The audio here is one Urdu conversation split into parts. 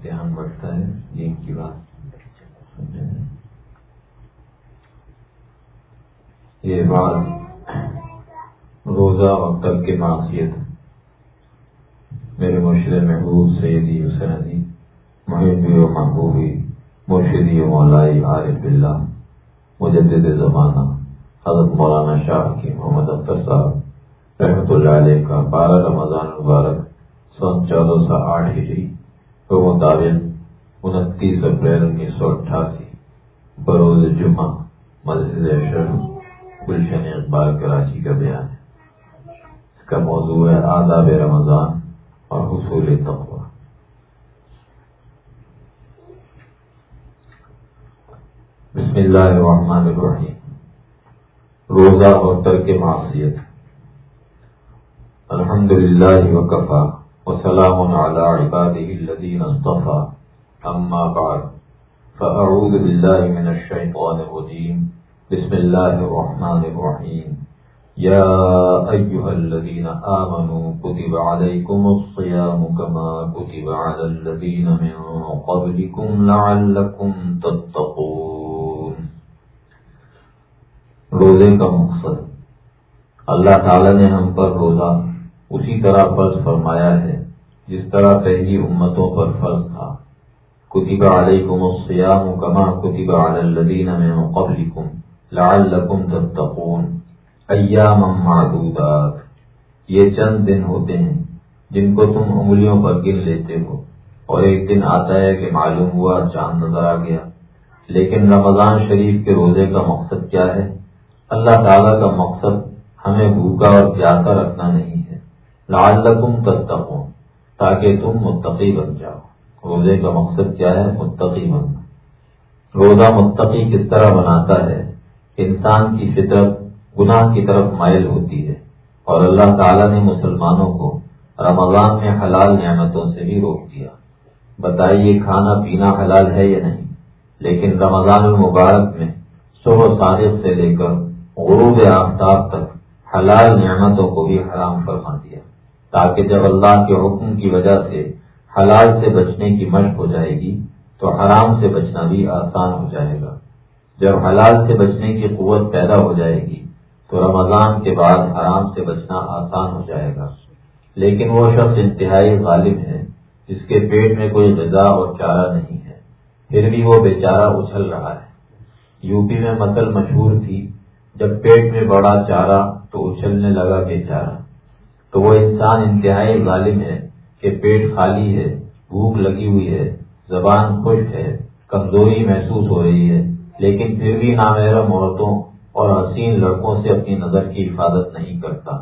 امتحان بڑھتا ہے، دین کی بات یہ بات روزہ اور تب کے معاشیت میرے مرشد محبوب سیدی حسین علی محبی و محبوبی مرشدی و مولائی عارف اللہ مجدد زمانہ، حضرت مولانا شاہ کی محمد اختر صاحب رحمۃ اللہ علیہ کا بارہ بروز جمعہ، مسجد شروع گلشن اقبال کراچی کا بیان ہے۔ اس کا موضوع ہے آداب رمضان اور حصول تقوی۔ بسم اللہ الرحمن الرحیم۔ روزہ اور ترک معصیت۔ الحمد للہ وقفا وسلام على عباده الذين اصطفى أما بعد۔ فأعوذ بالله من الشيطان الرجيم. بسم الله الرحمن الرحيم. يا أيها الذين آمنوا، كتب عليكم الصيام كما كتب على الذين من قبلكم لعلكم تتقون. روزے کا مقصد. اللہ تعالی نے ہم پر روزہ اسی طرح فرض فرمایا ہے، جس طرح پہلی امتوں پر فرض تھا۔ کتب علیکم الصیام کما کتب علی الذین من قبلکم لعلکم تتقون. ایام معدودات. یہ چند دن ہوتے ہیں جن کو تم انگلیوں پر گن لیتے ہو اور ایک دن آتا ہے کہ معلوم ہوا چاند نظر آ گیا۔ لیکن رمضان شریف کے روزے کا مقصد کیا ہے؟ اللہ تعالیٰ کا مقصد ہمیں بھوکا اور پیاسا رکھنا نہیں ہے۔ لعلکم تتقون، تاکہ تم متقی بن جاؤ۔ روزے کا مقصد کیا ہے؟ متقی بننا۔ روزہ متقی کس طرح بناتا ہے؟ انسان کی فطرت گناہ کی طرف مائل ہوتی ہے۔ اور اللہ تعالیٰ نے مسلمانوں کو رمضان میں حلال نعمتوں سے بھی روک دیا۔ بتائیے، کھانا پینا حلال ہے یا نہیں؟ لیکن رمضان المبارک میں صبح صادق سے لے کر غروب آفتاب تک حلال نعمتوں کو بھی حرام فرما دیا، تاکہ جب اللہ کے حکم کی وجہ سے حلال سے بچنے کی مشق ہو جائے گی تو حرام سے بچنا بھی آسان ہو جائے گا۔ جب حلال سے بچنے کی قوت پیدا ہو جائے گی تو رمضان کے بعد حرام سے بچنا آسان ہو جائے گا۔ لیکن وہ شخص انتہائی غالب ہے، جس کے پیٹ میں کوئی غذا اور چارہ نہیں ہے۔ پھر بھی وہ بیچارہ اچھل رہا ہے۔ یو پی میں مسل مشہور تھی، جب پیٹ میں بڑا چارہ تو اچھلنے لگا بیچارہ۔ تو وہ انسان انتہائی غالب ہے کہ پیٹ خالی ہے، بھوک لگی ہوئی ہے، زبان خشک ہے، کمزوری محسوس ہو رہی ہے، لیکن پھر بھی نامحرم عورتوں اور حسین لڑکوں سے اپنی نظر کی حفاظت نہیں کرتا۔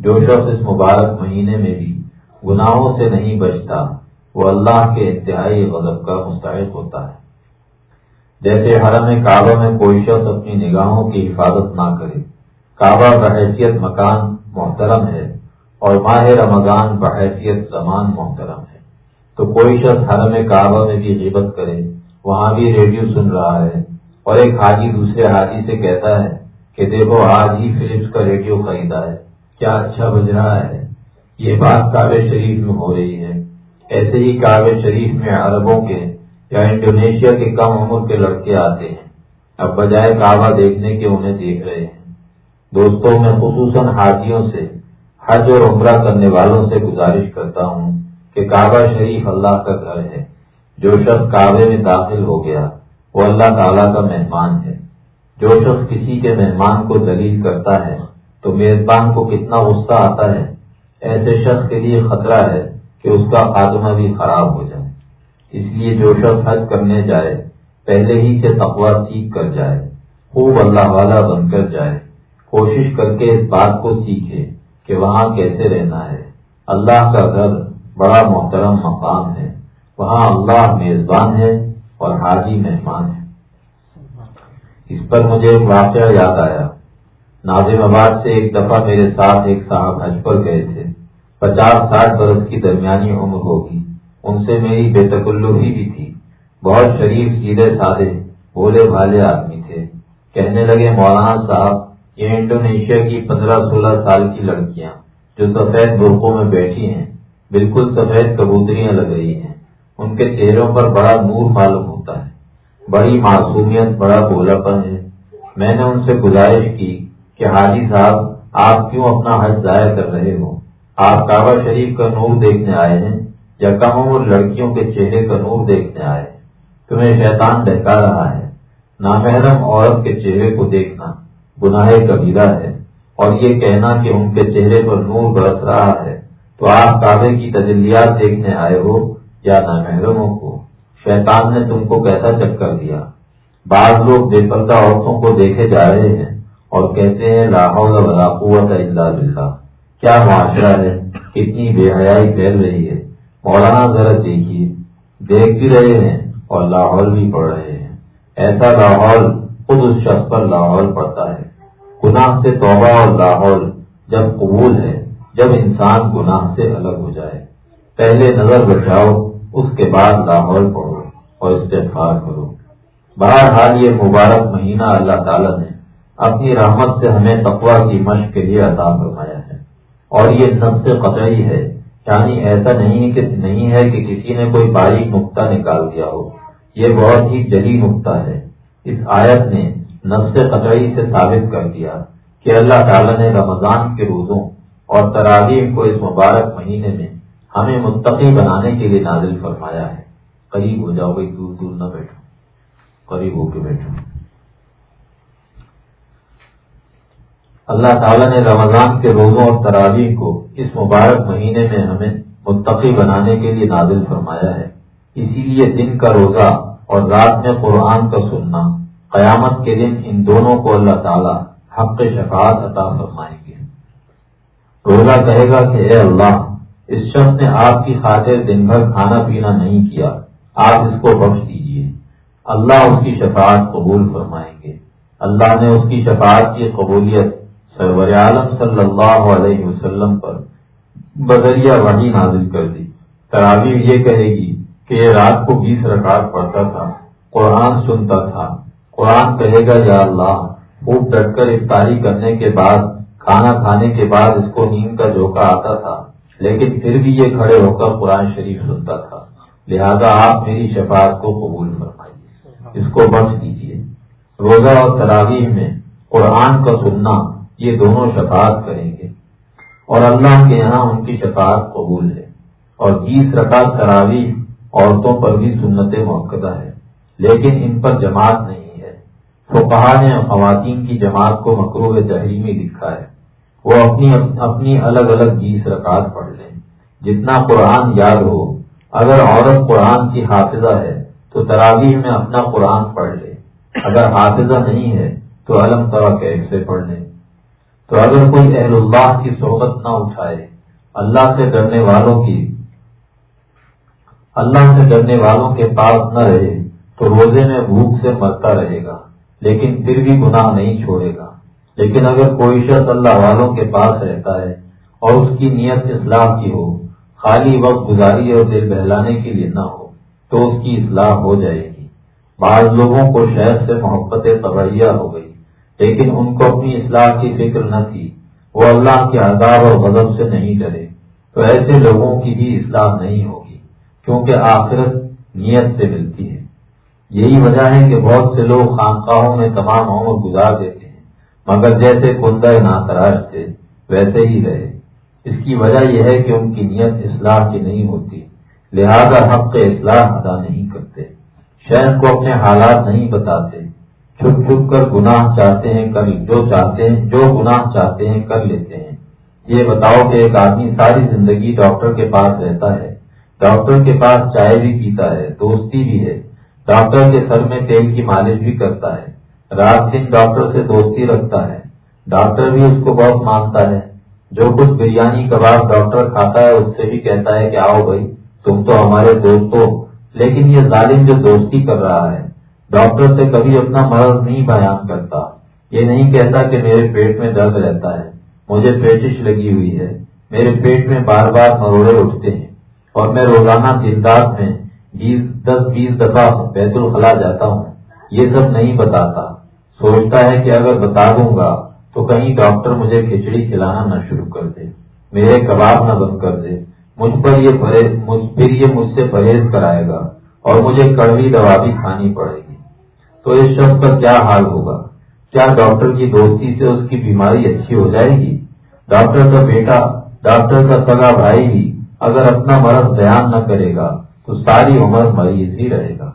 جو شخص اس مبارک مہینے میں بھی گناہوں سے نہیں بچتا، وہ اللہ کے انتہائی غضب کا مستحق ہوتا ہے۔ جیسے حرم کعبہ میں کوئی شخص اپنی نگاہوں کی حفاظت نہ کرے، کعبہ کا حیثیت مکان محترم ہے اور ماہ رمضان بحیثیت زمان محترم ہے۔ تو کوئی شخص حرم کعبہ میں بھی غیبت کرے، وہاں بھی ریڈیو سن رہا ہے اور ایک حاجی دوسرے حاجی سے کہتا ہے کہ دیکھو آج ہی فلپس کا ریڈیو خریدا ہے، کیا اچھا بج رہا ہے۔ یہ بات کعبے شریف میں ہو رہی ہے۔ ایسے ہی کعبے شریف میں عربوں کے یا انڈونیشیا کے کم عمر کے لڑکے آتے ہیں۔ اب بجائے کعبہ دیکھنے کے انہیں دیکھ رہے ہیں۔ دوستوں، میں خصوصاً حاجیوں سے حج اور عمرہ کرنے والوں سے گزارش کرتا ہوں کہ کعبہ شریف اللہ کا گھر ہے۔ جو شخص کعبے میں داخل ہو گیا، وہ اللہ تعالیٰ کا مہمان ہے۔ جو شخص کسی کے مہمان کو دلیل کرتا ہے، تو میزبان کو کتنا غصہ آتا ہے۔ ایسے شخص کے لیے خطرہ ہے کہ اس کا خاتمہ بھی خراب ہو جائے۔ اس لیے جو شخص حج کرنے جائے، پہلے ہی سے تقوا سیکھ کر جائے۔ خوب اللہ والا بن کر جائے۔ کوشش کر کے اس بات کو سیکھے۔ کہ وہاں کیسے رہنا ہے۔ اللہ کا گھر بڑا محترم مقام ہے۔ وہاں اللہ میزبان ہے اور حاجی مہمان ہے۔ اس پر مجھے ایک واقعہ یاد آیا۔ نازم آباد سے ایک دفعہ میرے ساتھ ایک صاحب حج پر گئے تھے۔ پچاس ساٹھ برس کی درمیانی عمر ہوگی۔ ان سے میری بے تکلفی بھی تھی۔ بہت شریف، سیدھے، سادے، بولے بھالے آدمی تھے۔ کہنے لگے، مولانا صاحب یہ انڈونیشیا کی پندرہ سولہ سال کی لڑکیاں جو سفید برقوں میں بیٹھی ہیں، بالکل سفید کبوتریاں لگ رہی ہیں۔ ان کے چہروں پر بڑا نور معلوم ہوتا ہے۔ بڑی معصومیت، بڑا بولا پن ہے۔ میں نے ان سے گزارش کی کہ حاجی صاحب، آپ کیوں اپنا حج ضائع کر رہے ہو؟ آپ کعبہ شریف کا نور دیکھنے آئے ہیں یا کم عمر لڑکیوں کے چہرے کا نور دیکھنے آئے ہیں؟ تمہیں شیطان بہکا رہا ہے۔ نامحرم عورت کے چہرے کو دیکھنا۔ گناہ کبیرہ ہے اور یہ کہنا کہ ان کے چہرے پر نور برس رہا ہے، تو آپ کعبے کی تجلیات دیکھنے آئے ہو یا نامحرموں کو؟ شیطان نے تم کو کیسا چکر دیا؟ بعض لوگ بے پردہ عورتوں کو دیکھے جا رہے ہیں اور کہتے ہیں لاہور ولا قوت الا باللہ۔ کیا معاشرہ ہے؟ کتنی بے حیائی پھیل رہی ہے۔ مولانا ذرا دیکھیے۔ دیکھ بھی رہے ہیں اور لاہور بھی پڑھ رہے ہیں۔ ایسا لاہور خود اس شخص پر لاہور پڑتا ہے۔ گناہ سے توبہ اور لاہور جب قبول ہے، جب انسان گناہ سے الگ ہو جائے۔ پہلے نظر بچاؤ اس کے بعد لاہور پڑھو اور استفار کرو۔ بہرحال یہ مبارک مہینہ اللہ تعالیٰ نے اپنی رحمت سے ہمیں تقوا کی مشق کے لیے عطا فرمایا ہے۔ اور یہ سب سے قطعی ہے یعنی ایسا نہیں کہ، نہیں ہے کہ کسی نے کوئی باریک نقطہ نکال دیا ہو۔ یہ بہت ہی جلی نقطہ ہے۔ اس آیت نے نفس قطعی سے ثابت کر دیا کہ اللہ تعالیٰ نے رمضان کے روزوں اور تراغیب کو اس مبارک مہینے میں ہمیں متقی بنانے کے لیے نازل فرمایا ہے۔ قریب ہو جاؤ بھائی، دور دور نہ بیٹھو۔ قریب ہو کے بیٹھو۔ اللہ تعالیٰ نے رمضان کے روزوں اور تراویح کو اس مبارک مہینے میں ہمیں متقی بنانے کے لیے نازل فرمایا ہے۔ اسی لیے دن کا روزہ اور رات میں قرآن کا سننا قیامت کے دن ان دونوں کو اللہ تعالیٰ حق شفاعت عطا فرمائیں گے۔ روزہ کہے گا کہ اے اللہ، اس شخص نے آپ کی خاطر دن بھر کھانا پینا نہیں کیا، آپ اس کو بخش دیجیے اللہ اس کی شفاعت قبول فرمائیں گے۔ اللہ نے اس کی شفاعت کی قبولیت سرور عالم صلی اللہ علیہ وسلم پر بدریہ وحی نازل کر دی۔ تراویح یہ کہے گی کہ یہ رات کو بیس رکعت پڑھتا تھا، قرآن سنتا تھا قرآن کہے گا، یا اللہ، خوب ڈٹ کر افطاری کرنے کے بعد، کھانا کھانے کے بعد اس کو نیند کا جھوکا آتا تھا، لیکن پھر بھی یہ کھڑے ہو کر قرآن شریف سنتا تھا۔ لہذا آپ میری شفاعت کو قبول فرمائیے۔ اس کو بخش دیجیے۔ روزہ اور تراویح میں قرآن کا سننا، یہ دونوں شفاعت کریں گے۔ اور اللہ کے یہاں ان کی شفاعت قبول ہے۔ اور بیس رکعت تراویح عورتوں پر بھی سنت موقع ہے، لیکن ان پر جماعت نہیں۔ تو نے خواتین کی جماعت کو مکرو تحریمی لکھا ہے؟ وہ اپنی اپنی الگ الگ بیس رکعت پڑھ لیں۔ جتنا قرآن یاد ہو، اگر عورت قرآن کی حافظہ ہے، تو تراویح میں اپنا قرآن پڑھ لے۔ اگر حافظہ نہیں ہے، تو علم طرح کیف سے پڑھ لے تو اگر کوئی اہل اللہ کی صحبت نہ اٹھائے، اللہ سے ڈرنے والوں کی، اللہ سے ڈرنے والوں کے پاس نہ رہے، تو روزے میں بھوک سے مرتا رہے گا۔ لیکن پھر بھی گناہ نہیں چھوڑے گا۔ لیکن اگر کوئی شخص اللہ والوں کے پاس رہتا ہے اور اس کی نیت اصلاح کی ہو، خالی وقت گزاری اور دل بہلانے کے لیے نہ ہو، تو اس کی اصلاح ہو جائے گی۔ بعض لوگوں کو شہر سے محبت طبعیہ ہو گئی، لیکن ان کو اپنی اصلاح کی فکر نہ تھی۔ وہ اللہ کے عذاب اور غضب سے نہیں ڈرے۔ تو ایسے لوگوں کی بھی اصلاح نہیں ہوگی، کیونکہ آخرت نیت سے ملتی ہے۔ یہی وجہ ہے کہ بہت سے لوگ خانقاہوں میں تمام عمر گزار دیتے ہیں، مگر جیسے کندہ ناتراش تھے، ویسے ہی رہے۔ اس کی وجہ یہ ہے کہ ان کی نیت اصلاح کی نہیں ہوتی، لہذا حق کے اصلاح ادا نہیں کرتے۔ شہر کو اپنے حالات نہیں بتاتے۔ چھپ چھپ کر گناہ چاہتے ہیں، کر جو چاہتے ہیں، جو گناہ چاہتے ہیں، کر لیتے ہیں۔ یہ بتاؤ کہ ایک آدمی ساری زندگی ڈاکٹر کے پاس رہتا ہے۔ ڈاکٹر کے پاس چائے بھی پیتا ہے، دوستی بھی ہے۔ ڈاکٹر کے سر میں تیل کی مالش بھی کرتا ہے۔ رات دن ڈاکٹر سے دوستی رکھتا ہے۔ ڈاکٹر بھی اس کو بہت مانتا ہے۔ جو کچھ بریانی کباب ڈاکٹر کھاتا ہے، اس سے بھی کہتا ہے کہ آؤ بھائی، تم تو ہمارے دوست ہو۔ لیکن یہ ظالم جو دوستی کر رہا ہے، ڈاکٹر سے کبھی اپنا مرض نہیں بیان کرتا۔ یہ نہیں کہتا کہ میرے پیٹ میں درد رہتا ہے۔ مجھے پیٹش لگی ہوئی ہے۔ میرے پیٹ میں بار بار مروڑے اٹھتے ہیں۔ اور میں روزانہ دن میں بیس، دس، بیس دفعہ بیت الخلا جاتا ہوں، یہ سب نہیں بتاتا۔ سوچتا ہے کہ اگر بتا دوں گا تو کہیں ڈاکٹر مجھے کھچڑی کھلانا نہ شروع کر دے، میرے کباب نہ بند کر دے۔ مجھ پر یہ پرہیز پھر یہ مجھ سے پرہیز کرائے گا اور مجھے کڑوی دوا بھی کھانی پڑے گی۔ تو اس شخص کا کیا حال ہوگا؟ کیا ڈاکٹر کی دوستی سے اس کی بیماری اچھی ہو جائے گی؟ ڈاکٹر کا بیٹا، ڈاکٹر کا سگا بھائی بھی اگر اپنا مرض بیان نہ کرے گا تو ساری عمر مریض ہی رہے گا۔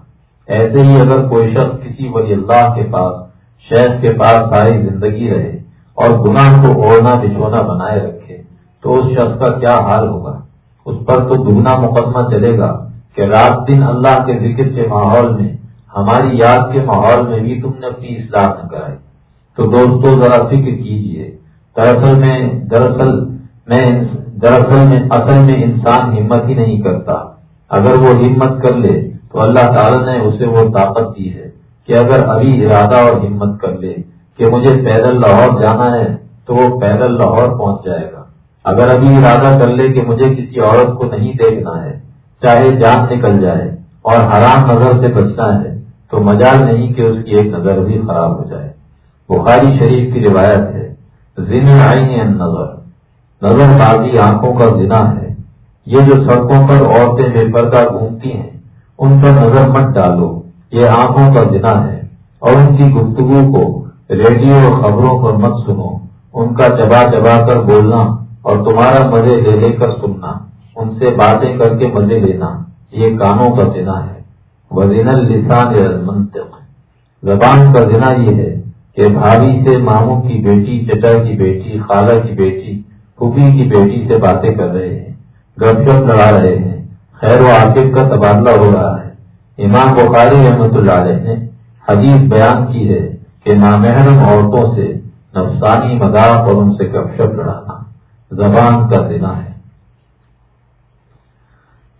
ایسے ہی اگر کوئی شخص کسی ولی اللہ کے پاس شہد کے پاس ساری زندگی رہے اور گناہ کو اوڑھنا بچھونا بنائے رکھے، تو اس شخص کا کیا حال ہوگا؟ اس پر تو دگنا مقدمہ چلے گا کہ رات دن اللہ کے ذکر کے ماحول میں، ہماری یاد کے ماحول میں بھی تم نے اپنی اصلاح نہ کرائی۔ تو دوستو، ذرا فکر کیجیے۔ دراصل میں دراصل میں دراصل میں اصل میں انسان ہمت ہی نہیں کرتا۔ اگر وہ ہمت کر لے تو اللہ تعالیٰ نے اسے وہ طاقت دی ہے کہ اگر ابھی ارادہ اور ہمت کر لے کہ مجھے پیدل لاہور جانا ہے تو وہ پیدل لاہور پہنچ جائے گا۔ اگر ابھی ارادہ کر لے کہ مجھے کسی عورت کو نہیں دیکھنا ہے، چاہے جان نکل جائے اور حرام نظر سے بچنا ہے، تو مجال نہیں کہ اس کی ایک نظر بھی خراب ہو جائے۔ بخاری شریف کی روایت ہے ذمہ آئی نظر نظر بازی آنکھوں کا ذنا ہے۔ یہ جو سڑکوں پر عورتیں بے پردہ گھومتی ہیں، ان پر نظر مت ڈالو، یہ آنکھوں کا جنا ہے۔ اور ان کی گفتگو کو ریڈیو اور خبروں پر مت سنو۔ ان کا چبا چبا کر بولنا اور تمہارا مزے لے لے کر سننا، ان سے باتیں کر کے مزے لینا، یہ کانوں کا جنا ہے۔ وزین السان منطق زبان کا جنا یہ ہے کہ بھابھی سے ماموں کی بیٹی، چچا کی بیٹی، خالہ کی بیٹی، پھوپھی کی بیٹی سے باتیں کر رہے ہیں۔ گپ شپ لڑا رہے ہیں۔ خیر و عاقب کا تبادلہ ہو رہا ہے۔ امام بخاری رحمت اللہ علیہ نے حدیث بیان کی ہے کہ نامحرم عورتوں سے نفسانی مذاق اور ان سے گپ شپ لڑانا زبان کا دینا ہے۔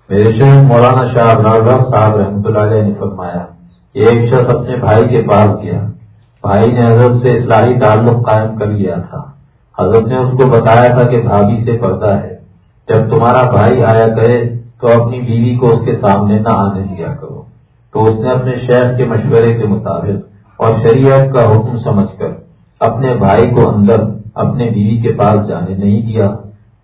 میرے شہر مولانا شاہ صاحب رحمۃ اللہ علیہ نے فرمایا کہ ایک شخص اپنے بھائی کے پاس گیا۔ بھائی نے حضرت سے اصلاحی تعلق قائم کر لیا تھا۔ حضرت نے اس کو بتایا تھا کہ بھابھی سے پردہ ہے۔ جب تمہارا بھائی آیا کرے تو اپنی بیوی کو اس کے سامنے نہ آنے دیا کرو، تو اس نے اپنے شہر کے مشورے کے مطابق اور شریعت کا حکم سمجھ کر اپنے بھائی کو اندر اپنے بیوی کے پاس جانے نہیں دیا۔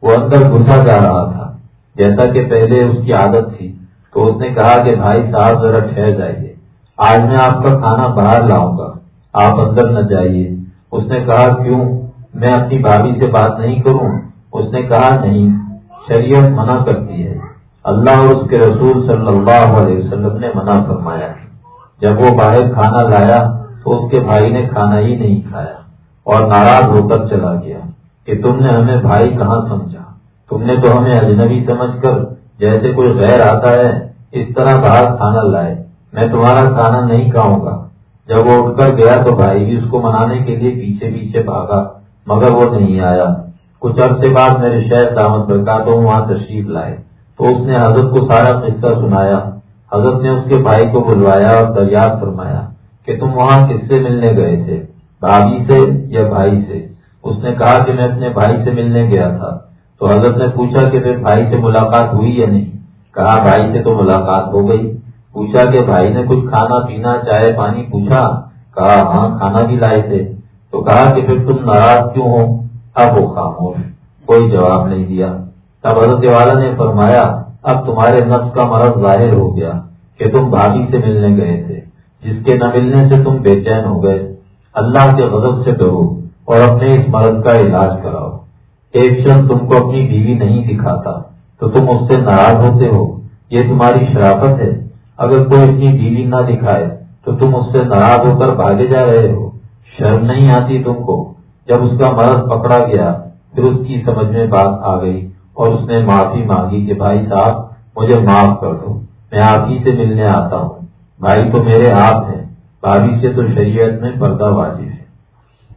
وہ اندر گھسا جا رہا تھا۔ جیسا کہ پہلے اس کی عادت تھی، تو اس نے کہا کہ بھائی صاحب ذرا ٹھہر جائیے۔ آج میں آپ کا کھانا باہر لاؤں گا، آپ اندر نہ جائیے۔ اس نے کہا، کیوں؟ میں اپنی بھابھی سے بات نہیں کروں؟ اس نے کہا، نہیں شریعت منع کرتی ہے۔ اللہ اور اس کے رسول صلی اللہ علیہ وسلم نے منع فرمایا۔ جب وہ باہر کھانا لایا تو اس کے بھائی نے کھانا ہی نہیں کھایا اور ناراض ہو کر چلا گیا کہ تم نے ہمیں بھائی کہاں سمجھا؟ تم نے تو ہمیں اجنبی سمجھ کر جیسے کوئی غیر آتا ہے، اس طرح باہر کھانا لائے۔ میں تمہارا کھانا نہیں کھاؤں گا۔ جب وہ اٹھ کر گیا تو بھائی بھی اس کو منانے کے لیے پیچھے پیچھے بھاگا، مگر وہ نہیں آیا۔ کچھ عرصے بعد میرے شہر دامت برکاتوں تو وہاں تشریف لائے تو اس نے حضرت کو سارا قصہ سنایا۔ حضرت نے اس کے بھائی کو بلوایا اور دریافت فرمایا کہ تم وہاں کس سے ملنے گئے تھے، بھابھی سے یا بھائی سے؟ اس نے کہا کہ میں اپنے بھائی سے ملنے گیا تھا۔ تو حضرت نے پوچھا کہ پھر بھائی سے ملاقات ہوئی یا نہیں؟ کہا، بھائی سے تو ملاقات ہو گئی۔ پوچھا کہ بھائی نے کچھ کھانا پینا، چائے، پانی پوچھا؟ کہا ہاں کھانا بھی لائے تھے۔ تو کہا کہ پھر تم ناراض کیوں ہو؟ اب وہ خاموش، کوئی جواب نہیں دیا۔ تب حضرت والا نے فرمایا، اب تمہارے نفس کا مرض ظاہر ہو گیا کہ تم بھابھی سے ملنے گئے تھے، جس کے نہ ملنے سے تم بے چین ہو گئے۔ اللہ کے غضب سے ڈرو اور اپنے اس مرض کا علاج کراؤ۔ ایک شخص تم کو اپنی بیوی نہیں دکھاتا، تو تم اس سے ناراض ہوتے ہو۔ یہ تمہاری شرافت ہے۔ اگر کوئی اپنی بیوی نہ دکھائے، تو تم اس سے ناراض ہو کر بھاگے جا رہے ہو۔ شرم نہیں آتی تم کو۔ جب اس کا مرض پکڑا گیا، پھر اس کی سمجھ میں بات آ گئی اور اس نے معافی مانگی کہ بھائی صاحب، مجھے معاف کر دو، میں آپ ہی سے ملنے آتا ہوں۔ بھائی تو میرے آپ ہیں، بھابھی سے تو شریعت میں پردہ واجب ہے۔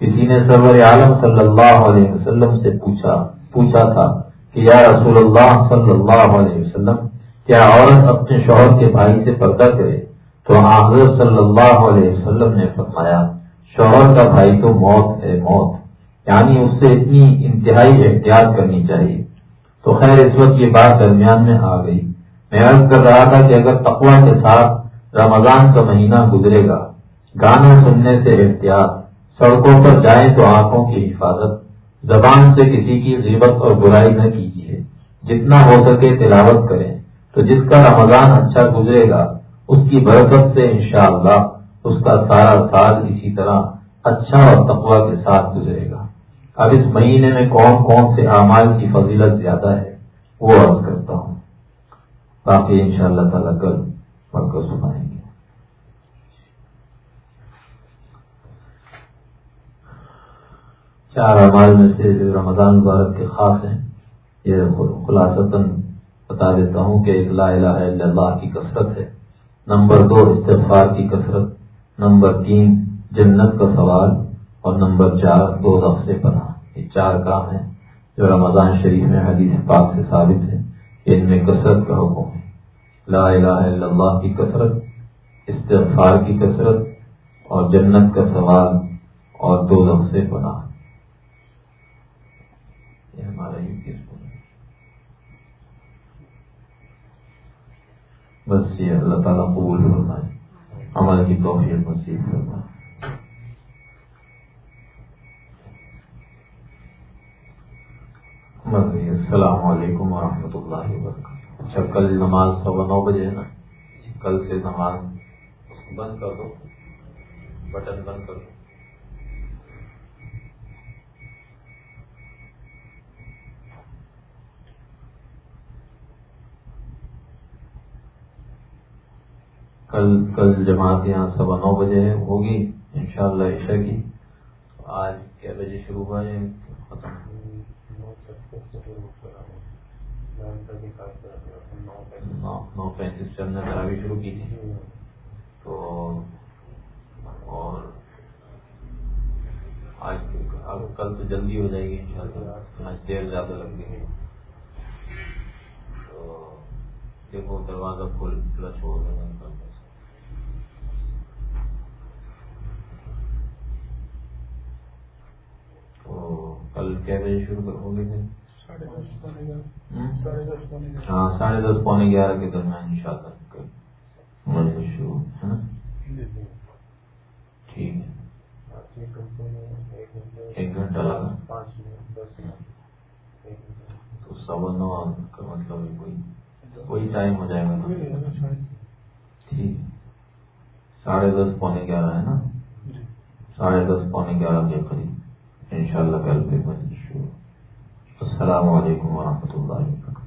کسی نے سرور عالم صلی اللہ علیہ وسلم سے پوچھا پوچھا تھا کہ یا رسول اللہ صلی اللہ علیہ وسلم، کیا عورت اپنے شوہر کے بھائی سے پردہ کرے؟ تو حضرت صلی اللہ علیہ وسلم نے فرمایا، شوہر کا بھائی تو موت ہے، موت یعنی اس سے اتنی انتہائی احتیاط کرنی چاہیے۔ تو خیر، اس وقت یہ بات درمیان میں آ گئی۔ میں عرض کر رہا تھا کہ اگر تقوا کے ساتھ رمضان کا مہینہ گزرے گا، گانا سننے سے احتیاط، سڑکوں پر جائیں تو آنکھوں کی حفاظت، زبان سے کسی کی غیبت اور برائی نہ کیجیے۔ جتنا ہو سکے تلاوت کریں۔ تو جس کا رمضان اچھا گزرے گا، اس کی برکت سے انشاءاللہ اس کا سارا سال اسی طرح اچھا اور تقوا کے ساتھ گزرے گا۔ اب اس مہینے میں کون کون سے اعمال کی فضیلت زیادہ ہے، وہ عرض کرتا ہوں۔ باقی ان شاء اللہ تعالیٰ کل کر سنائیں گے۔ چار اعمال میں سے جو رمضان مبارک کے خاص ہیں، یہ خلاصتاً بتا دیتا ہوں کہ لا الہ الا اللہ کی کثرت ہے۔ نمبر دو استفار کی کثرت۔ نمبر تین، جنت کا سوال۔ اور نمبر چار، دو سے پناہ۔ یہ چار کام ہیں جو رمضان شریف میں حدیث پاک سے ثابت ہے کہ ان میں کثرت کا حکم ہے۔ لا الہ الا اللہ کی کثرت، استغفار کی کثرت اور جنت کا سوال اور دو سے پناہ۔ ہمارا بس یہ اللہ تعالیٰ قبول فرمائے۔ عمل کی توفیق نصیب فرمائے۔ السلام علیکم ورحمۃ اللہ وبرکاتہ۔ اچھا کل نماز سوا نو بجے ہے نا؟ کل سے نماز بند کر دو، بٹن بند کر دو۔ کل کل جماعت یہاں سوا نو بجے ہوگی ان شاء اللہ کی۔ آج کیا بجے شروع ہوا ہے ختم نو پینتیس سے ہم نے تراوی شروع کی تھی۔ تو اور آج اب کل تو جلدی ہو جائے گی ان شاء اللہ آج دیر زیادہ لگ گئی تو دیکھو دروازہ کھول کھلا چھوڑ دیں کل کیا بجے شروع کرو گے ہاں ساڑھے دس پونے گیارہ کے درمیان ان شاء اللہ شروع ہے نا؟ ٹھیک ہے۔ ایک گھنٹہ لگا۔ تو سوا نو کا مطلب کوئی کوئی ٹائم ہو جائے گا ٹھیک۔ ساڑھے دس پونے گیارہ ہے نا؟ ساڑھے دس پونے گیارہ کے قریب۔ ان شاء اللہ کل شروع السلام علیکم ورحمۃ اللہ وبرکاتہ۔